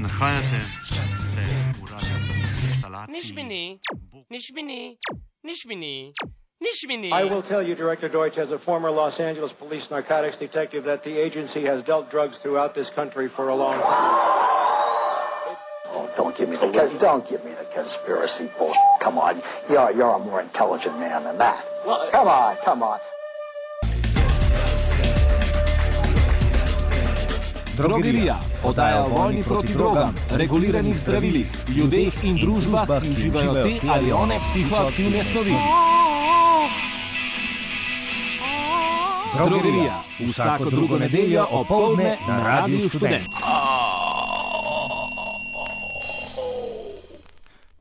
Nahajate se v radijski instalaciji. Nič mi ni, nič mi ni, nič mi ni, nič mi ni. I will tell you, Director Deutch, as a former Los Angeles police narcotics detective, that the agency has dealt drugs throughout this country for a long time. Oh, don't give me the con- don't give me the conspiracy bullshit. Come on, you're you're a more intelligent man than that. Come on, come on. Drogerija podaja o vojni proti drogam, reguliranih zdravilih, ljudeh in družbah, ki uživajo te ali one psihoaktivne snovi. Drogerija vsako drugo nedeljo opoldne na Radiu Študent.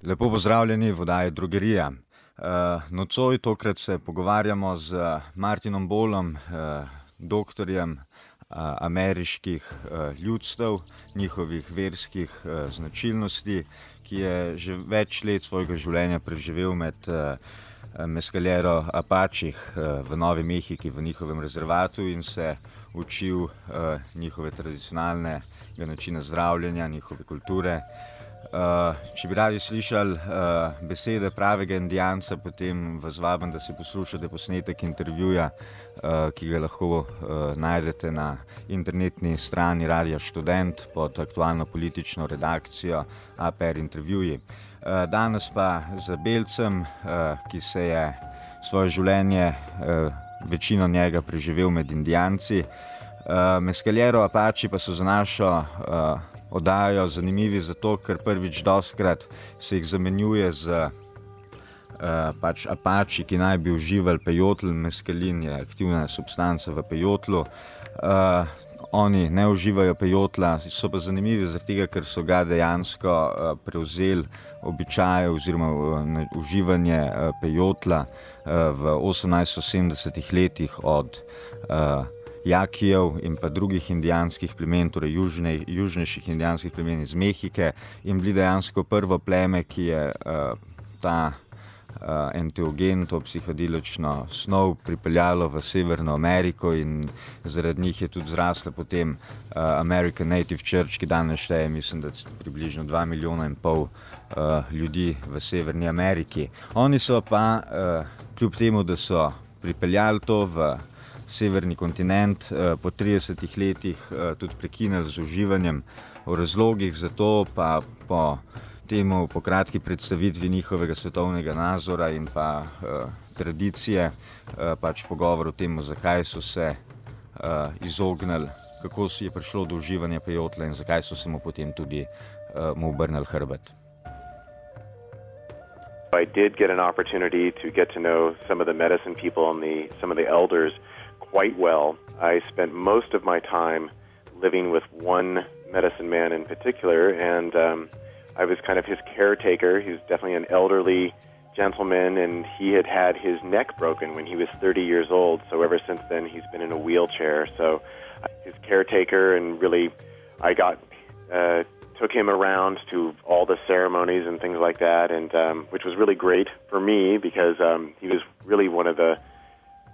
Lepo pozdravljeni, voda je drogerija. Uh, nocoj tokrat se pogovarjamo z Martinom Bolom, uh, doktorjem ameriških ljudstev, njihovih verskih značilnosti, ki je že več let svojega življenja preživel med Mescalero Apačih v Novi Mehiki, v njihovem rezervatu in se učil njihove tradicionalne načine zdravljenja, njihove kulture. Uh, če bi radi slišali uh, besede pravega indijanca, potem vas vabim, da si poslušate posnetek intervjuja, uh, ki ga lahko uh, najdete na internetni strani Radia Student pod aktualno politično redakcijo APR intervjuji. Uh, danes pa z Belcem, uh, ki se je svoje življenje, uh, večino njega preživel med indijanci. Uh, Mescalero Apači pa so za našo uh, oddajo zanimivi zato, ker prvič doskrat se jih zamenjuje z uh, pač apači, ki naj bi uživali pejotl, meskalin je aktivna substanca v pejotlu. Uh, oni ne uživajo pejotla, so pa zanimivi zaradi tega, ker so ga dejansko uh, prevzeli običaje oziroma uh, uživanje uh, pejotla uh, v 1870 letih od uh, Jakijev in pa drugih indijanskih plemen, torej južne, južnejših indijanskih plemen iz Mehike, in bili dejansko prvo pleme, ki je uh, ta uh, enteogen, to psihodelično snov, pripeljalo v Severno Ameriko in zaradi njih je tudi zrasla potem uh, American Native Church, ki danes šteje, mislim, da približno 2 milijona in pol uh, ljudi v Severni Ameriki. Oni so pa, uh, kljub temu, da so pripeljali to v severni kontinent, po 30 letih tudi prekinili z uživanjem v razlogih za to, pa po temu, po kratki predstavitvi njihovega svetovnega nazora in pa tradicije, pač pogovor o tem, zakaj so se izognili, kako je prišlo do uživanja pejotla in zakaj so se mu potem tudi mu obrnili hrbet. I did get an opportunity to get to know some of the medicine people and the, some of the elders quite well. I spent most of my time living with one medicine man in particular, and um, I was kind of his caretaker. He was definitely an elderly gentleman, and he had had his neck broken when he was 30 years old. So ever since then, he's been in a wheelchair. So his caretaker, and really, I got uh, took him around to all the ceremonies and things like that, and um, which was really great for me because um, he was really one of the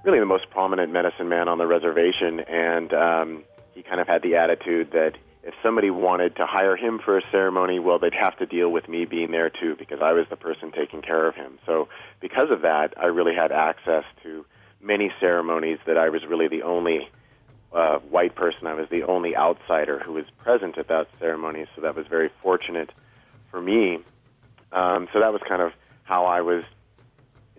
really the most prominent medicine man on the reservation, and um, he kind of had the attitude that if somebody wanted to hire him for a ceremony, well, they'd have to deal with me being there too because I was the person taking care of him. So because of that, I really had access to many ceremonies that I was really the only uh, white person. I was the only outsider who was present at that ceremony. So that was very fortunate for me. Um, so that was kind of how I was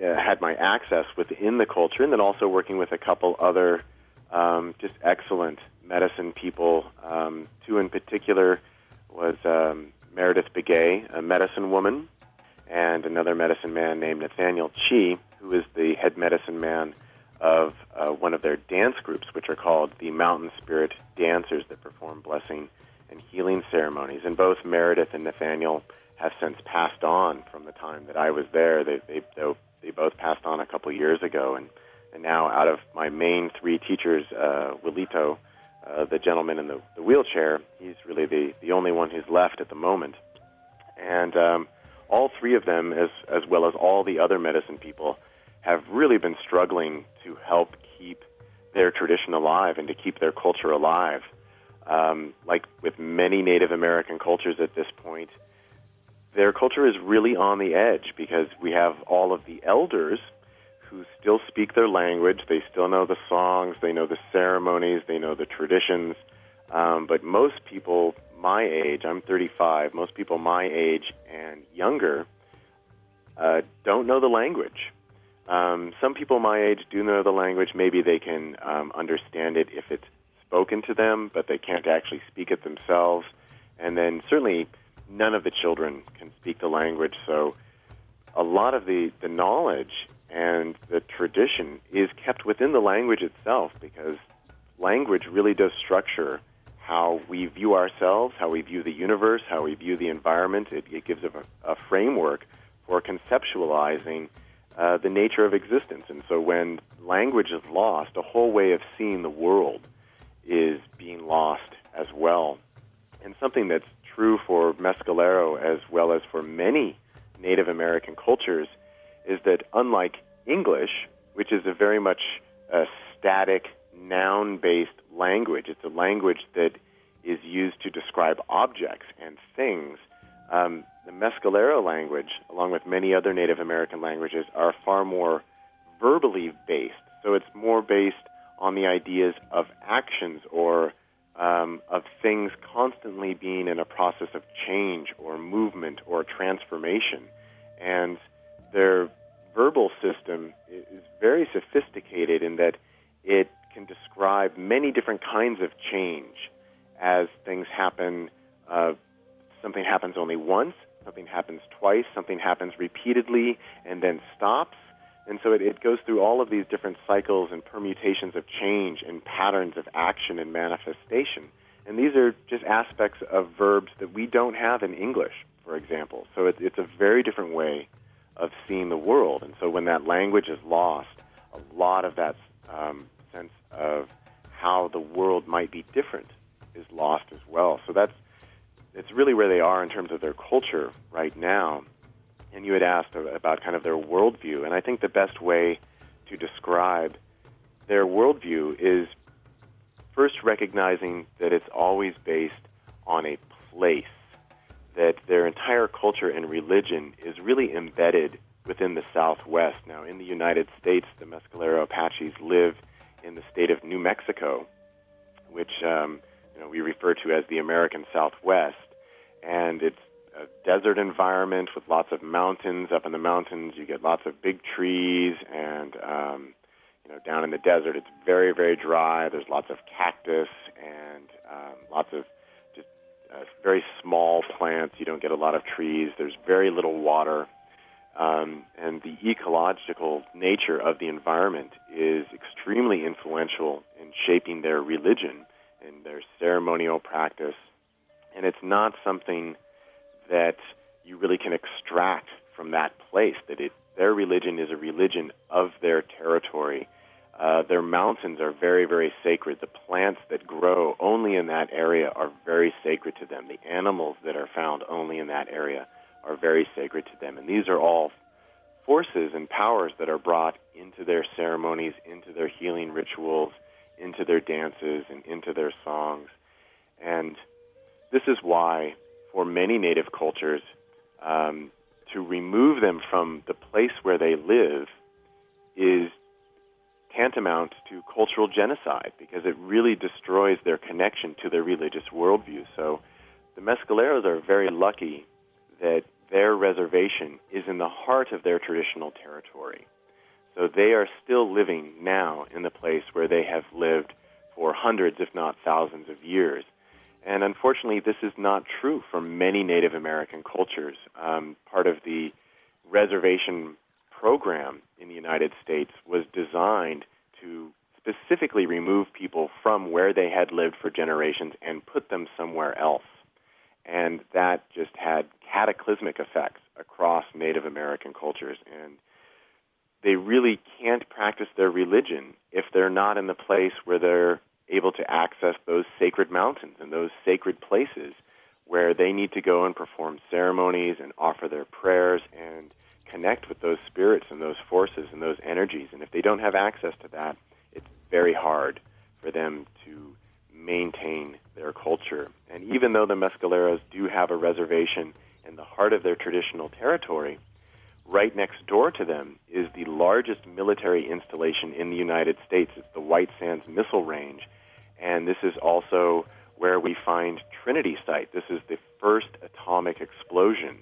had my access within the culture, and then also working with a couple other um, just excellent medicine people. Um, two in particular was um, Meredith Begay, a medicine woman, and another medicine man named Nathaniel Chee, who is the head medicine man of uh, one of their dance groups, which are called the Mountain Spirit Dancers that perform blessing and healing ceremonies. And both Meredith and Nathaniel have since passed on from the time that I was there. They, they, they both passed on a couple years ago, and, and now out of my main three teachers, uh, Willeto, uh, the gentleman in the, the wheelchair, he's really the, the only one who's left at the moment. And um, all three of them, as, as well as all the other medicine people, have really been struggling to help keep their tradition alive and to keep their culture alive. um, like with many Native American cultures at this point, their culture is really on the edge because we have all of the elders who still speak their language. They still know the songs, they know the ceremonies, they know the traditions. Um, but most people my age, I'm 35, most people my age and younger uh, don't know the language. Um, some people my age do know the language. Maybe they can um, understand it if it's spoken to them, but they can't actually speak it themselves. And then certainly none of the children can speak the language. So a lot of the, the knowledge and the tradition is kept within the language itself because language really does structure how we view ourselves, how we view the universe, how we view the environment. It, it gives a, a framework for conceptualizing uh, the nature of existence. And so when language is lost, a whole way of seeing the world is being lost as well. And something that's true for Mescalero as well as for many Native American cultures is that unlike English, which is a very much uh, static, noun based language, it's a language that is used to describe objects and things. Um, the Mescalero language, along with many other Native American languages, are far more verbally based. So it's more based on the ideas of actions or um, of things constantly being in a process of change or movement or transformation. And their verbal system is very sophisticated in that it can describe many different kinds of change as things happen. Uh, something happens only once, something happens twice, something happens repeatedly, and then stops. And so it, it goes through all of these different cycles and permutations of change and patterns of action and manifestation. And these are just aspects of verbs that we don't have in English, for example. So it, it's a very different way of seeing the world. And so when that language is lost, a lot of that um, sense of how the world might be different is lost as well. So that's it's really where they are in terms of their culture right now. And you had asked about kind of their worldview, and I think the best way to describe their worldview is first recognizing that it's always based on a place, that their entire culture and religion is really embedded within the Southwest. Now, in the United States, the Mescalero Apaches live in the state of New Mexico, which um, you know, we refer to as the American Southwest and it's a desert environment with lots of mountains. Up in the mountains, you get lots of big trees, and um, you know, down in the desert, it's very, very dry. There's lots of cactus and um, lots of just uh, very small plants. You don't get a lot of trees. There's very little water. Um, and the ecological nature of the environment is extremely influential in shaping their religion and their ceremonial practice and it's not something that you really can extract from that place. That it, their religion is a religion of their territory. Uh, their mountains are very, very sacred. The plants that grow only in that area are very sacred to them. The animals that are found only in that area are very sacred to them. And these are all forces and powers that are brought into their ceremonies, into their healing rituals, into their dances, and into their songs. And this is why, for many native cultures, um, to remove them from the place where they live is tantamount to cultural genocide because it really destroys their connection to their religious worldview. So the Mescaleros are very lucky that their reservation is in the heart of their traditional territory. So they are still living now in the place where they have lived for hundreds, if not thousands, of years. And unfortunately, this is not true for many Native American cultures. Um, part of the reservation program in the United States was designed to specifically remove people from where they had lived for generations and put them somewhere else. And that just had cataclysmic effects across Native American cultures. And they really can't practice their religion if they're not in the place where they're able to access those sacred mountains and those sacred places where they need to go and perform ceremonies and offer their prayers and connect with those spirits and those forces and those energies. And if they don't have access to that, it's very hard for them to maintain their culture. And even though the Mescaleros do have a reservation in the heart of their traditional territory, right next door to them is the largest military installation in the United States. It's the White Sands Missile Range. And this is also where we find Trinity Site. This is the first atomic explosion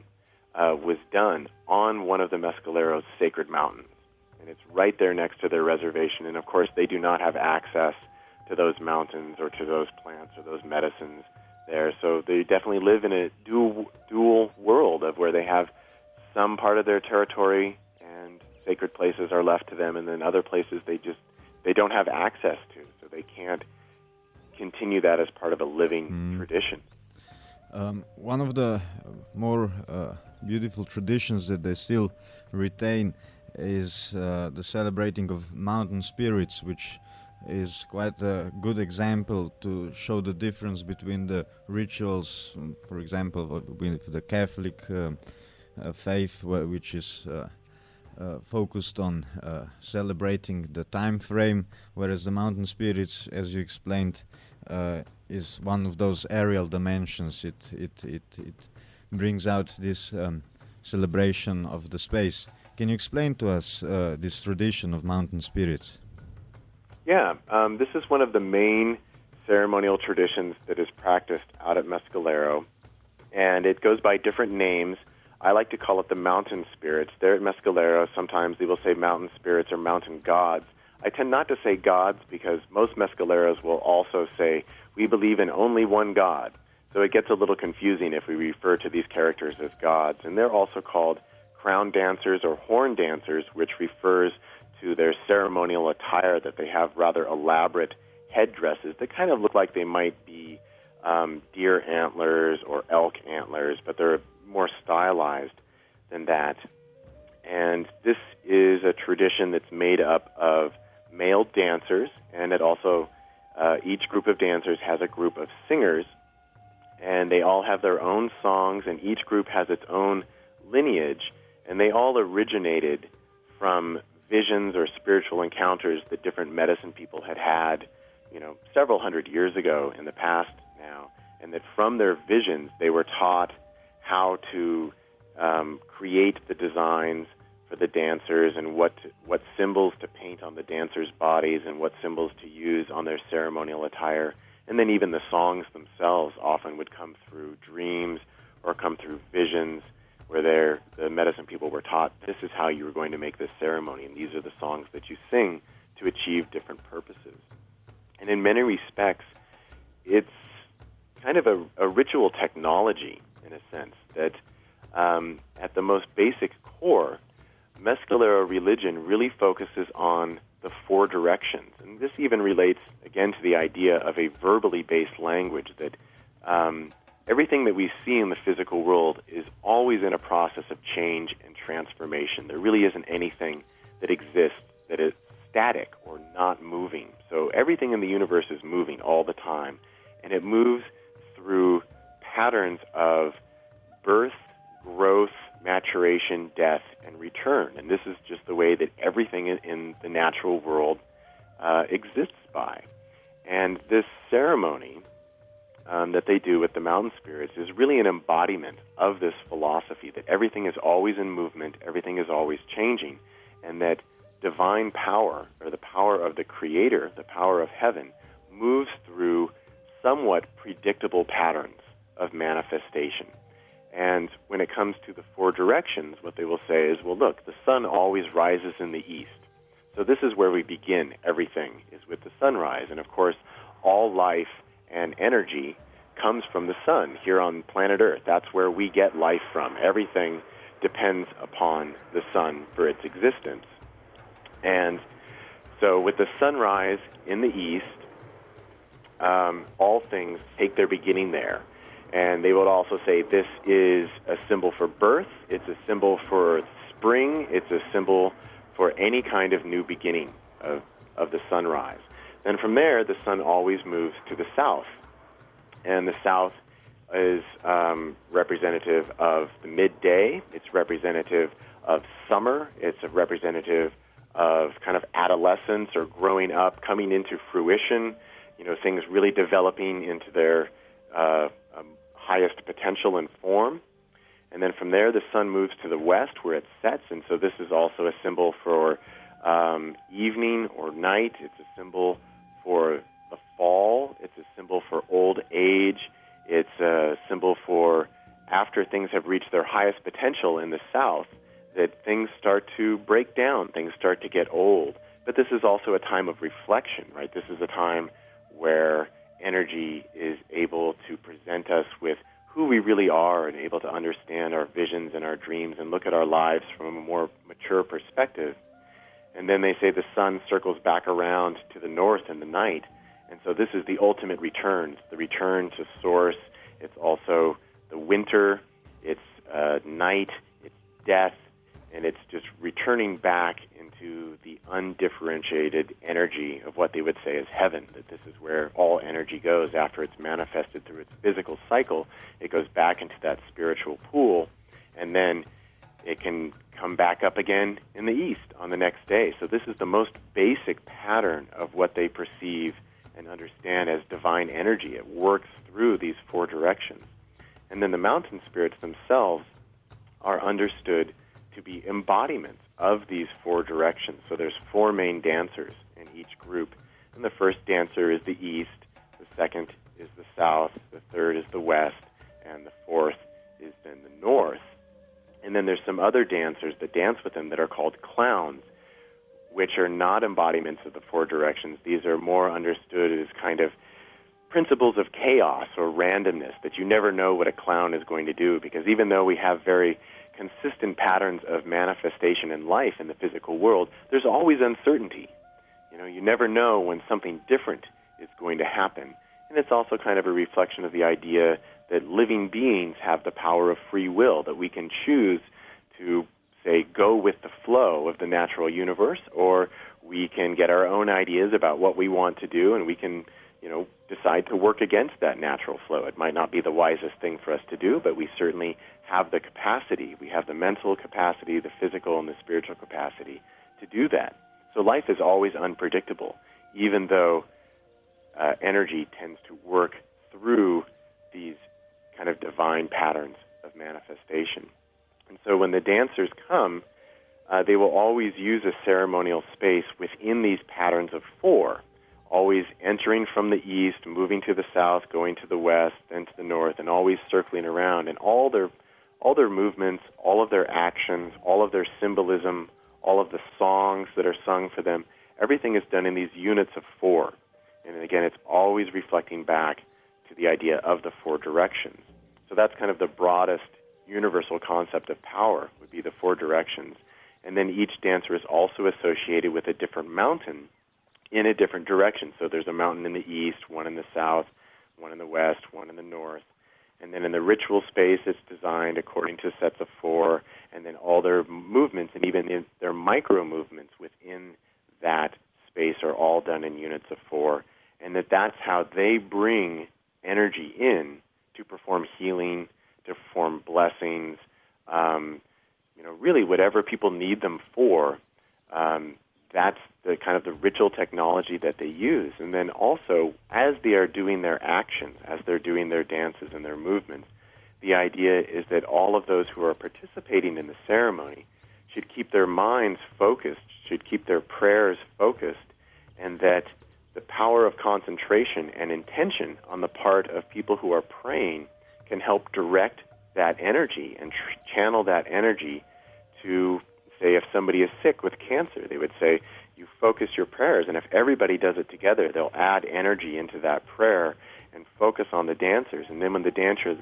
uh, was done on one of the Mescaleros' sacred mountains. And it's right there next to their reservation. And of course, they do not have access to those mountains or to those plants or those medicines there. So they definitely live in a dual, dual world of where they have some part of their territory and sacred places are left to them, and then other places they just they don't have access to, so they can't continue that as part of a living mm. tradition. Um, one of the more uh, beautiful traditions that they still retain is uh, the celebrating of mountain spirits, which is quite a good example to show the difference between the rituals, um, for example, with the Catholic uh, uh, faith, which is uh, focused on uh, celebrating the time frame, whereas the mountain spirits, as you explained, uh, is one of those aerial dimensions. It it it it brings out this um, celebration of the space. Can you explain to us uh, this tradition of mountain spirits? Yeah, um, this is one of the main ceremonial traditions that is practiced out at Mescalero, and it goes by different names. I like to call it the mountain spirits. There at Mescalero, sometimes they will say mountain spirits or mountain gods. I tend not to say gods because most mescaleros will also say, we believe in only one God. So it gets a little confusing if we refer to these characters as gods. And they're also called crown dancers or horn dancers, which refers to their ceremonial attire that they have rather elaborate headdresses that kind of look like they might be um, deer antlers or elk antlers, but they're more stylized than that. And this is a tradition that's made up of male dancers, and it also uh, each group of dancers has a group of singers, and they all have their own songs, and each group has its own lineage, and they all originated from visions or spiritual encounters that different medicine people had had, you know, several hundred years ago in the past now, and that from their visions they were taught how to um, create the designs for the dancers and what what symbols to paint on the dancers' bodies and what symbols to use on their ceremonial attire. And then even the songs themselves often would come through dreams or come through visions where the medicine people were taught this is how you were going to make this ceremony and these are the songs that you sing to achieve different purposes. And in many respects, it's kind of a, a ritual technology in a sense that um, at the most basic core Mescalero religion really focuses on the four directions. And this even relates, again, to the idea of a verbally based language that um, everything that we see in the physical world is always in a process of change and transformation. There really isn't anything that exists that is static or not moving. So everything in the universe is moving all the time, and it moves through patterns of birth, growth, maturation, death, and return. And this is just the way that everything in, the natural world uh, exists by. And this ceremony um, that they do with the mountain spirits is really an embodiment of this philosophy that everything is always in movement, everything is always changing, and that divine power, or the power of the Creator, the power of heaven, moves through somewhat predictable patterns of manifestation. And when it comes to the four directions, what they will say is, well, look, the sun always rises in the east. So this is where we begin everything, is with the sunrise. And of course, all life and energy comes from the sun here on planet Earth. That's where we get life from. Everything depends upon the sun for its existence. And so with the sunrise in the east, um, all things take their beginning there. And they would also say this is a symbol for birth, it's a symbol for spring, it's a symbol for any kind of new beginning of, of the sunrise. Then from there, the sun always moves to the south. And the south is um, representative of the midday, it's representative of summer, it's a representative of kind of adolescence or growing up, coming into fruition. you know, things really developing into their uh, highest potential and form. And then from there, the sun moves to the west where it sets. And so this is also a symbol for um, evening or night. It's a symbol for the fall. It's a symbol for old age. It's a symbol for after things have reached their highest potential in the south, that things start to break down, things start to get old. But this is also a time of reflection, right? This is a time where energy is able to present us with who we really are and able to understand our visions and our dreams and look at our lives from a more mature perspective. And then they say the sun circles back around to the north in the night. And so this is the ultimate return, the return to source. It's also the winter, it's uh, night, it's death, and it's just returning back into the undifferentiated energy of what they would say is heaven. That this is where all energy goes after it's manifested through its physical cycle. It goes back into that spiritual pool, and then it can come back up again in the east on the next day. So this is the most basic pattern of what they perceive and understand as divine energy. It works through these four directions. And then the mountain spirits themselves are understood to be embodiments of these four directions. So there's four main dancers in each group. And the first dancer is the east, the second is the south, the third is the west, and the fourth is then the north. And then there's some other dancers that dance with them that are called clowns, which are not embodiments of the four directions. These are more understood as kind of principles of chaos or randomness that you never know what a clown is going to do because even though we have very consistent patterns of manifestation in life in the physical world, there's always uncertainty. You know, you never know when something different is going to happen. And it's also kind of a reflection of the idea that living beings have the power of free will, that we can choose to, say, go with the flow of the natural universe, or we can get our own ideas about what we want to do, and we can you know, decide to work against that natural flow. It might not be the wisest thing for us to do, but we certainly have the capacity. We have the mental capacity, the physical, and the spiritual capacity to do that. So life is always unpredictable, even though uh, energy tends to work through these kind of divine patterns of manifestation. And so when the dancers come, uh, they will always use a ceremonial space within these patterns of four always entering from the east, moving to the south, going to the west, then to the north, and always circling around. And all their all their movements, all of their actions, all of their symbolism, all of the songs that are sung for them, everything is done in these units of four. And again, it's always reflecting back to the idea of the four directions. So that's kind of the broadest universal concept of power would be the four directions. And then each dancer is also associated with a different mountain in a different direction. So there's a mountain in the east, one in the south, one in the west, one in the north. And then in the ritual space, it's designed according to sets of four, and then all their movements and even their micro movements within that space are all done in units of four. And that that's how they bring energy in to perform healing, to perform blessings, um, you know, really whatever people need them for. Um, that's the kind of the ritual technology that they use. And then also, as they are doing their actions, as they're doing their dances and their movements, the idea is that all of those who are participating in the ceremony should keep their minds focused, should keep their prayers focused, and that the power of concentration and intention on the part of people who are praying can help direct that energy and tr- channel that energy to say if somebody is sick with cancer, they would say, you focus your prayers, and if everybody does it together, they'll add energy into that prayer and focus on the dancers. And then when the dancers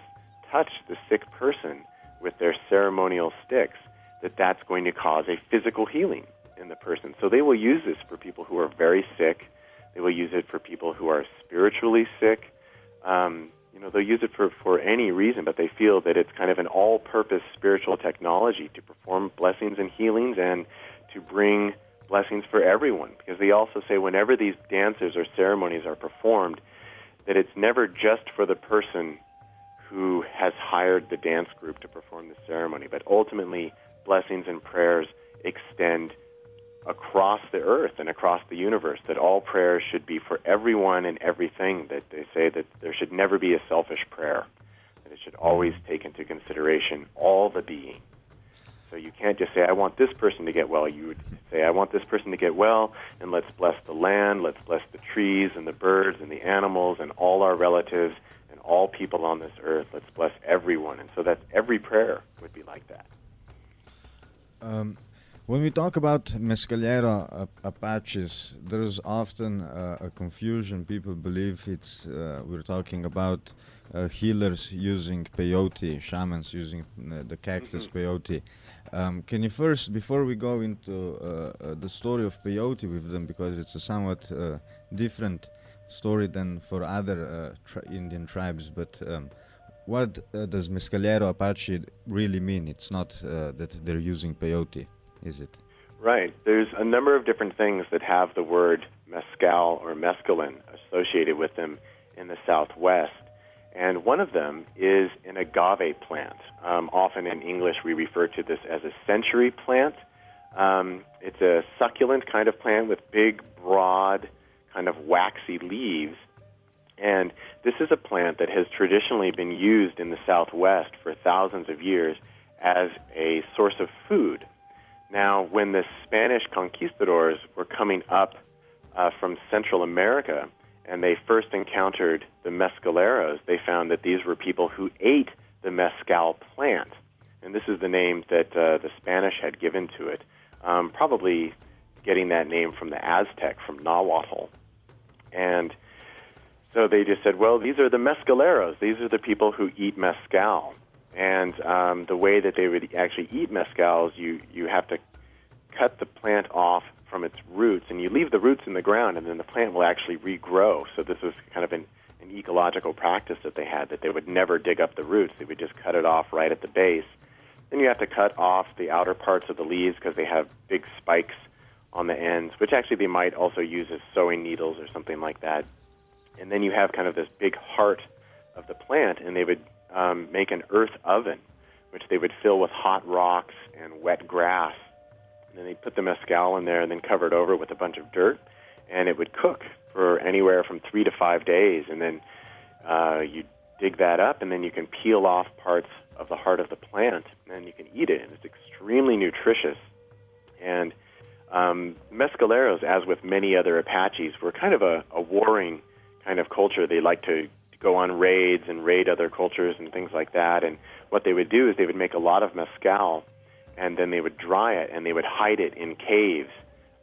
touch the sick person with their ceremonial sticks, that that's going to cause a physical healing in the person. So they will use this for people who are very sick. They will use it for people who are spiritually sick. Um, they'll use it for, for any reason, but they feel that it's kind of an all-purpose spiritual technology to perform blessings and healings and to bring blessings for everyone. Because they also say whenever these dances or ceremonies are performed, that it's never just for the person who has hired the dance group to perform the ceremony, but ultimately blessings and prayers extend across the earth and across the universe that all prayers should be for everyone and everything that they say that there should never be a selfish prayer that it should always take into consideration all the being. So you can't just say i want this person to get well. You would say i want this person to get well and let's bless the land let's bless the trees and the birds and the animals and all our relatives and all people on this earth. Let's bless everyone. And so that every prayer would be like that. Um, when we talk about Mescalero uh, Apaches, there's often uh, a confusion. People believe it's uh, we're talking about uh, healers using peyote, shamans using uh, the cactus Mm-hmm. peyote. Um, can you first, before we go into uh, the story of peyote with them, because it's a somewhat different story than for other tri- Indian tribes, but um, what does Mescalero Apache really mean? It's not that they're using peyote is it? Right. There's a number of different things that have the word mescal or mescaline associated with them in the Southwest. And one of them is an agave plant. Um, often in English, we refer to this as a century plant. Um, it's a succulent kind of plant with big, broad, kind of waxy leaves. And this is a plant that has traditionally been used in the Southwest for thousands of years as a source of food. Now, when the Spanish conquistadors were coming up uh, from Central America and they first encountered the mescaleros, they found that these were people who ate the mescal plant. And this is the name that uh, the Spanish had given to it, um, probably getting that name from the Aztec, from Nahuatl. And so they just said, well, these are the mescaleros. These are the people who eat mescal. And um, the way that they would actually eat mescal is you, you have to cut the plant off from its roots, and you leave the roots in the ground, and then the plant will actually regrow. So this was kind of an, an ecological practice that they had, that they would never dig up the roots. They would just cut it off right at the base. Then you have to cut off the outer parts of the leaves because they have big spikes on the ends, which actually they might also use as sewing needles or something like that. And then you have kind of this big heart of the plant, and they would um, make an earth oven, which they would fill with hot rocks and wet grass. And then they'd put the mescal in there and then cover it over with a bunch of dirt, and it would cook for anywhere from three to five days. And then uh, you dig that up, and then you can peel off parts of the heart of the plant, and you can eat it. And it's extremely nutritious. And um, mescaleros, as with many other Apaches, were kind of a, a warring kind of culture. They like to go on raids and raid other cultures and things like that. And what they would do is they would make a lot of mescal, and then they would dry it and they would hide it in caves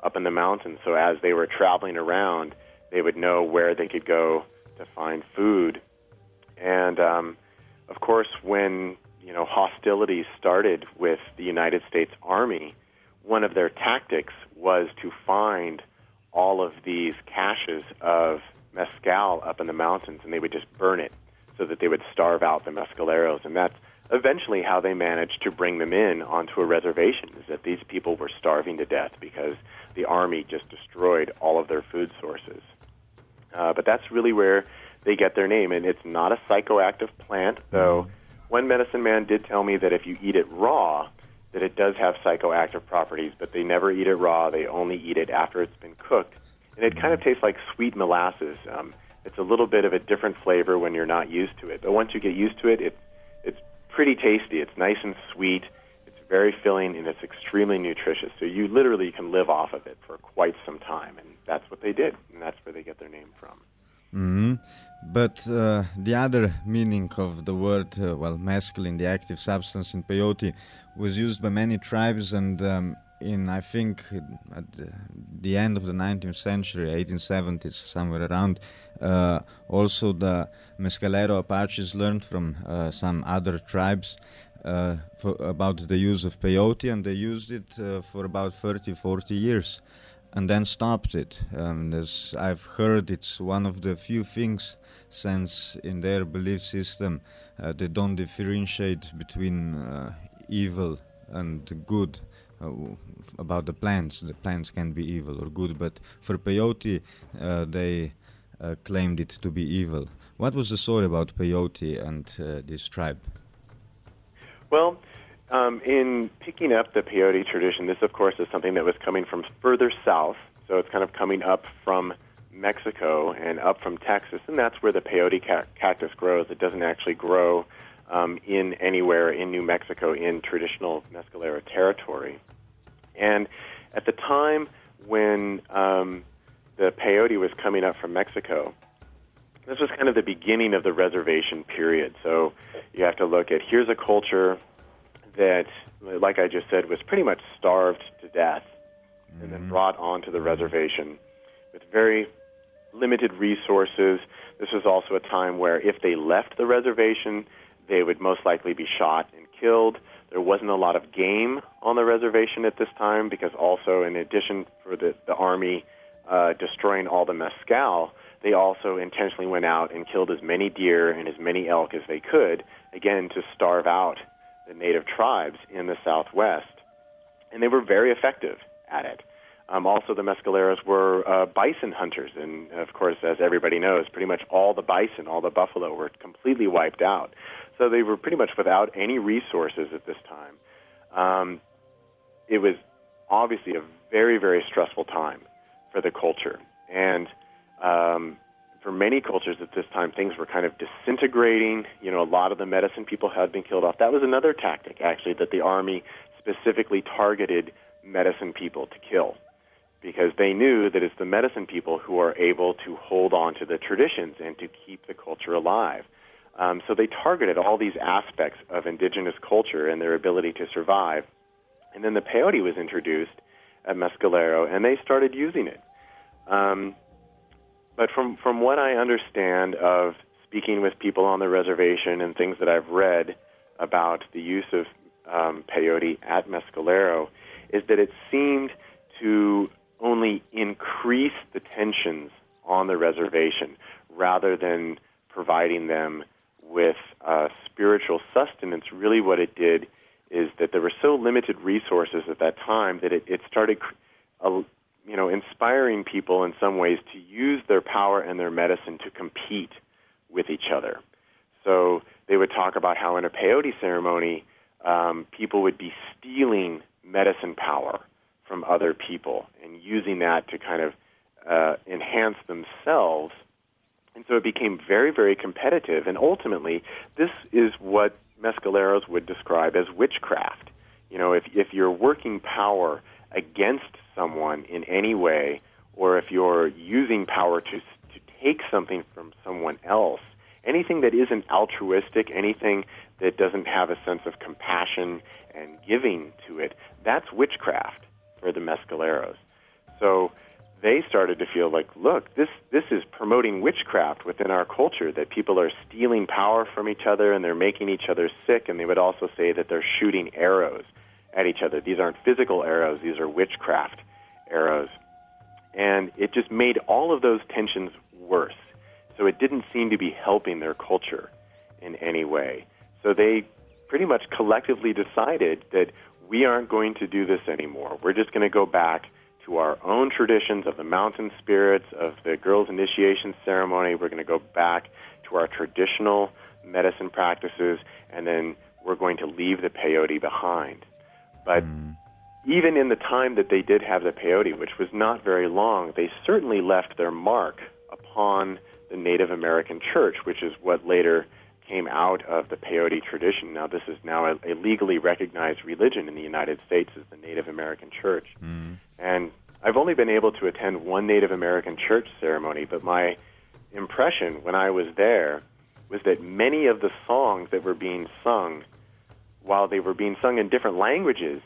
up in the mountains. So as they were traveling around, they would know where they could go to find food. And um, of course, when you know hostilities started with the United States Army, one of their tactics was to find all of these caches of mescal up in the mountains, and they would just burn it so that they would starve out the mescaleros. And that's eventually how they managed to bring them in onto a reservation, is that these people were starving to death because the army just destroyed all of their food sources. Uh, but that's really where they get their name, and it's not a psychoactive plant, though one medicine man did tell me that if you eat it raw, that it does have psychoactive properties, but they never eat it raw. They only eat it after it's been cooked and it kind of tastes like sweet molasses. Um, it's a little bit of a different flavor when you're not used to it, but once you get used to it, it it's pretty tasty. It's nice and sweet. It's very filling and it's extremely nutritious. So you literally can live off of it for quite some time, and that's what they did, and that's where they get their name from. Mm-hmm. But uh, the other meaning of the word, uh, well, mescaline, the active substance in peyote, was used by many tribes and um, in I think at the end of the 19th century, 1870s, somewhere around, uh, also the Mescalero Apaches learned from uh, some other tribes uh, for, about the use of peyote, and they used it uh, for about 30, 40 years, and then stopped it. Um, as I've heard, it's one of the few things, since in their belief system uh, they don't differentiate between uh, evil and good about the plants. The plants can be evil or good, but for peyote, uh, they uh, claimed it to be evil. What was the story about peyote and uh, this tribe? Well, um, in picking up the peyote tradition, this, of course, is something that was coming from further south. So it's kind of coming up from Mexico and up from Texas, and that's where the peyote ca- cactus grows. It doesn't actually grow um, in anywhere in New Mexico in traditional mescalero territory. And at the time when um, the peyote was coming up from Mexico, this was kind of the beginning of the reservation period. So you have to look at here's a culture that, like I just said, was pretty much starved to death and then brought onto the reservation with very limited resources. This was also a time where if they left the reservation, they would most likely be shot and killed. There wasn't a lot of game on the reservation at this time because also, in addition for the, the army uh, destroying all the mescal, they also intentionally went out and killed as many deer and as many elk as they could, again, to starve out the native tribes in the Southwest. And they were very effective at it. Um, also, the mescaleros were uh, bison hunters, and of course, as everybody knows, pretty much all the bison, all the buffalo, were completely wiped out. So they were pretty much without any resources at this time. Um, it was obviously a very, very stressful time for the culture, and um, for many cultures at this time, things were kind of disintegrating. You know, a lot of the medicine people had been killed off. That was another tactic, actually, that the army specifically targeted medicine people to kill because they knew that it's the medicine people who are able to hold on to the traditions and to keep the culture alive. Um, so they targeted all these aspects of indigenous culture and their ability to survive. And then the peyote was introduced at Mescalero, and they started using it. Um, but from, from what I understand of speaking with people on the reservation and things that I've read about the use of um, peyote at Mescalero, is that it seemed to only increase the tensions on the reservation rather than providing them with uh, spiritual sustenance. Really, what it did is that there were so limited resources at that time that it, it started, uh, you know, inspiring people in some ways to use their power and their medicine to compete with each other. So they would talk about how in a peyote ceremony, um, people would be stealing medicine power from other people and using that to kind of uh, enhance themselves. And so it became very, very competitive. And ultimately, this is what mescaleros would describe as witchcraft. You know, if, if you're working power against someone in any way, or if you're using power to, to take something from someone else, anything that isn't altruistic, anything that doesn't have a sense of compassion and giving to it, that's witchcraft for the mescaleros. So they started to feel like, look, this this is promoting witchcraft within our culture. That people are stealing power from each other and they're making each other sick. And they would also say that they're shooting arrows at each other. These aren't physical arrows; these are witchcraft arrows. And it just made all of those tensions worse. So it didn't seem to be helping their culture in any way. So they pretty much collectively decided that we aren't going to do this anymore. We're just going to go back to our own traditions of the mountain spirits, of the girls' initiation ceremony. We're going to go back to our traditional medicine practices, and then we're going to leave the peyote behind. But mm. even in the time that they did have the peyote, which was not very long, they certainly left their mark upon the Native American church, which is what later came out of the peyote tradition. Now, this is now a, a legally recognized religion in the United States as the Native American Church. Mm. And I've only been able to attend one Native American church ceremony, but my impression when I was there was that many of the songs that were being sung, while they were being sung in different languages,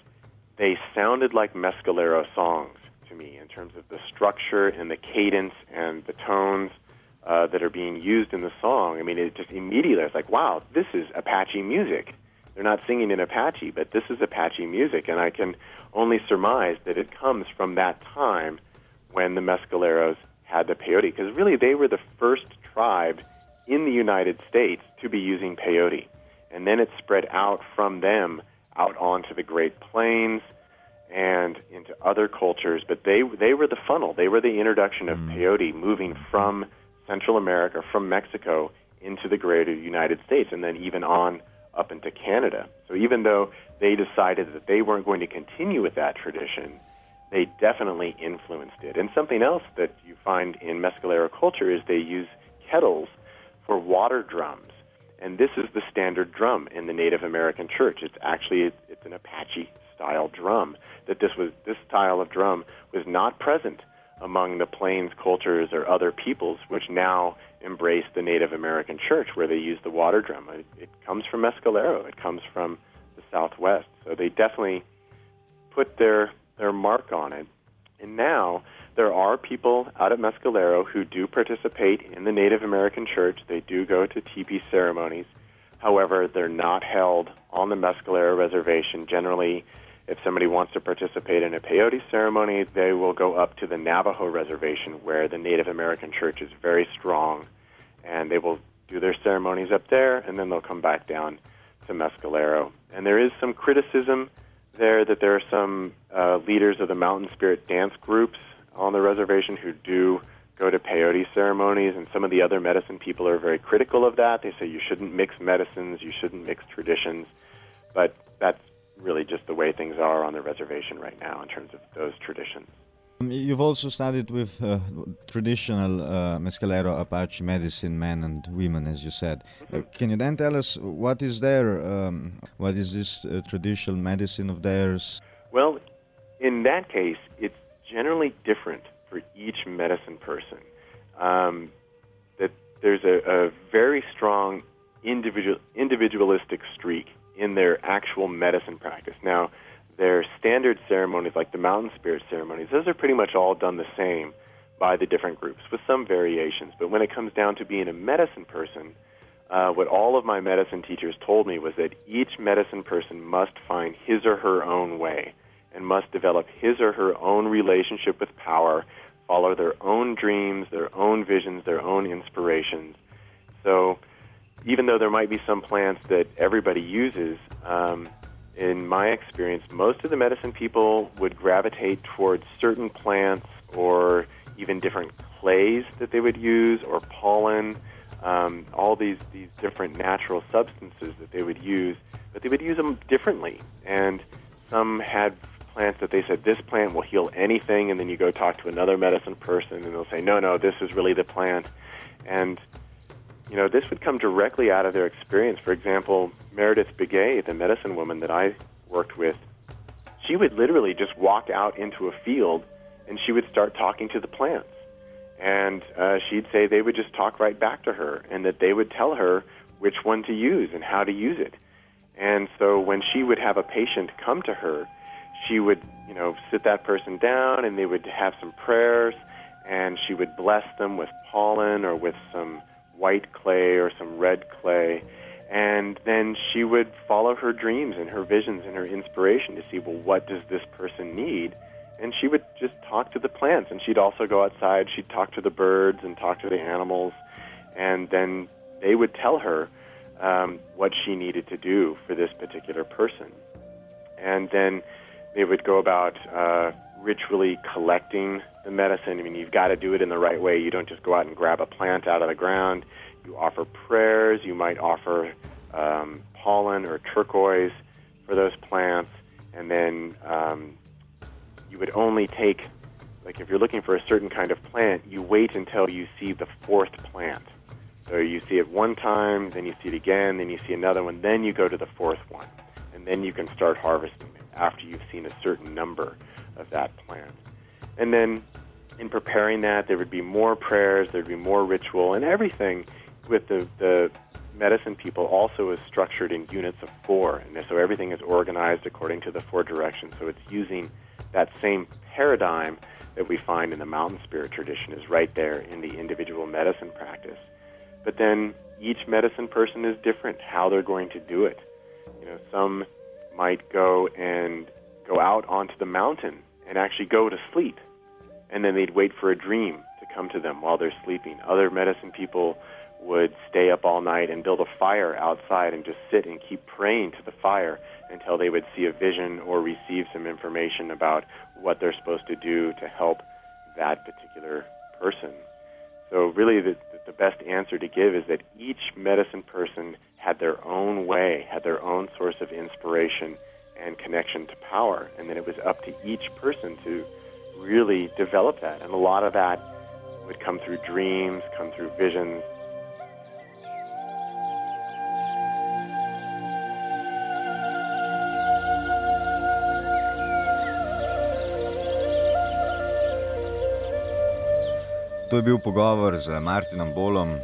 they sounded like Mescalero songs to me in terms of the structure and the cadence and the tones uh, that are being used in the song. I mean, it just immediately I was like, wow, this is Apache music. They're not singing in Apache, but this is Apache music, and I can only surmise that it comes from that time when the Mescaleros had the peyote, because really they were the first tribe in the United States to be using peyote, and then it spread out from them out onto the Great Plains and into other cultures. But they they were the funnel. They were the introduction of mm. peyote, moving from Central America from Mexico into the greater United States, and then even on up into Canada. So even though they decided that they weren't going to continue with that tradition, they definitely influenced it. And something else that you find in Mescalero culture is they use kettles for water drums. And this is the standard drum in the Native American church. It's actually it's an Apache style drum. That this was this style of drum was not present among the plains cultures or other peoples, which now embrace the Native American church, where they use the water drum. It, it comes from Mescalero. It comes from the Southwest. So they definitely put their their mark on it. And now there are people out at Mescalero who do participate in the Native American church. They do go to teepee ceremonies. However, they're not held on the Mescalero reservation. Generally, if somebody wants to participate in a peyote ceremony, they will go up to the Navajo reservation where the Native American church is very strong, and they will do their ceremonies up there, and then they'll come back down to Mescalero. And there is some criticism there that there are some uh, leaders of the Mountain Spirit dance groups on the reservation who do go to peyote ceremonies, and some of the other medicine people are very critical of that. They say you shouldn't mix medicines, you shouldn't mix traditions, but that's really just the way things are on the reservation right now in terms of those traditions. Um, you've also studied with uh, traditional uh, Mescalero Apache medicine, men and women, as you said. Uh, mm-hmm. can you then tell us what is there? Um, what is this uh, traditional medicine of theirs? Well, in that case, it's generally different for each medicine person. Um, that there's a, a very strong individual individualistic streak in their actual medicine practice. Now, their standard ceremonies, like the mountain spirit ceremonies, those are pretty much all done the same by the different groups with some variations. But when it comes down to being a medicine person, uh, what all of my medicine teachers told me was that each medicine person must find his or her own way and must develop his or her own relationship with power, follow their own dreams, their own visions, their own inspirations. So, even though there might be some plants that everybody uses, um, in my experience, most of the medicine people would gravitate towards certain plants or even different clays that they would use or pollen, um, all these, these different natural substances that they would use, but they would use them differently. And some had plants that they said, this plant will heal anything, and then you go talk to another medicine person and they'll say, no, no, this is really the plant. And you know, this would come directly out of their experience. For example, Meredith Begay, the medicine woman that I worked with, she would literally just walk out into a field and she would start talking to the plants. And uh, she'd say they would just talk right back to her and that they would tell her which one to use and how to use it. And so when she would have a patient come to her, she would, you know, sit that person down and they would have some prayers and she would bless them with pollen or with some white clay or some red clay. And then she would follow her dreams and her visions and her inspiration to see, well, what does this person need? And she would just talk to the plants. And she'd also go outside, she'd talk to the birds and talk to the animals. And then they would tell her um, what she needed to do for this particular person. And then they would go about uh, ritually collecting the medicine. I mean, you've got to do it in the right way. You don't just go out and grab a plant out of the ground. You offer prayers. You might offer um, pollen or turquoise for those plants, and then um, you would only take, like, if you're looking for a certain kind of plant, you wait until you see the fourth plant. So you see it one time, then you see it again, then you see another one, then you go to the fourth one, and then you can start harvesting it after you've seen a certain number of that plant. And then in preparing that, there would be more prayers, there'd be more ritual, and everything with the, the medicine people also is structured in units of four. And so everything is organized according to the four directions. So it's using that same paradigm that we find in the mountain spirit tradition is right there in the individual medicine practice. But then each medicine person is different how they're going to do it. You know, some might go and go out onto the mountain and actually go to sleep. And then they'd wait for a dream to come to them while they're sleeping. Other medicine people would stay up all night and build a fire outside and just sit and keep praying to the fire until they would see a vision or receive some information about what they're supposed to do to help that particular person. So, really, the, the best answer to give is that each medicine person had their own way, had their own source of inspiration and connection to power. And then it was up to each person to really develop that. And a lot of that would come through dreams, come through visions. To je bil pogovor z Martinom Ballom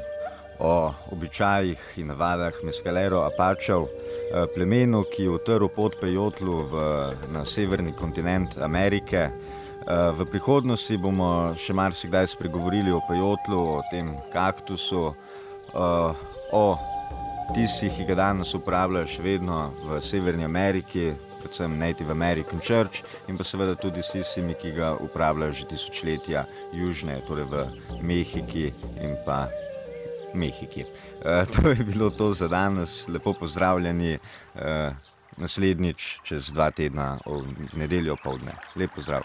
o običajih in navadah Mescalero Apačev, plemenu, ki je utrl pot pejotlu v, na severni kontinent Amerike. Eh, v prihodnosti bomo še marsikdaj spregovorili o pejotlu, o tem kaktusu, eh, o tistih, ki ga danes uporabljajo še vedno v Severni Ameriki, predvsem Native American Church in pa seveda tudi s tistimi, ki ga uporabljajo že tisočletja južne, torej v Mehiki in pa Mehiki. E, to je bilo to za danes, lepo pozdravljeni, e, naslednjič čez dva tedna v nedeljo povdne. Lep pozdrav.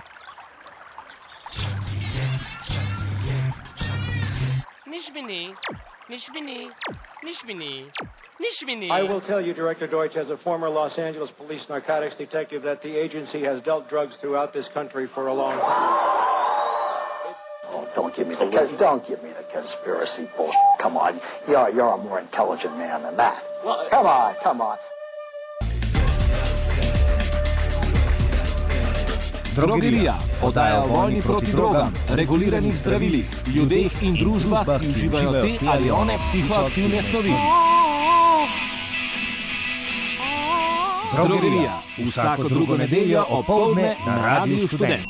Nishmini, Nishmini, Nishmini, Nishmini. I will tell you, Director Deutsch, as a former Los Angeles police narcotics detective, that the agency has dealt drugs throughout this country for a long time. Don't give me the con- don't give me the conspiracy bullshit. Come on, you're you're a more intelligent man than that. Come on, come on. Drogerija, oddaja o vojni proti drogam, reguliranih zdravilih, ljudeh in družbah, ki uživajo te ali one psihoaktivne snovi. Drogerija, vsako drugo nedeljo opoldne na Radiu Študent.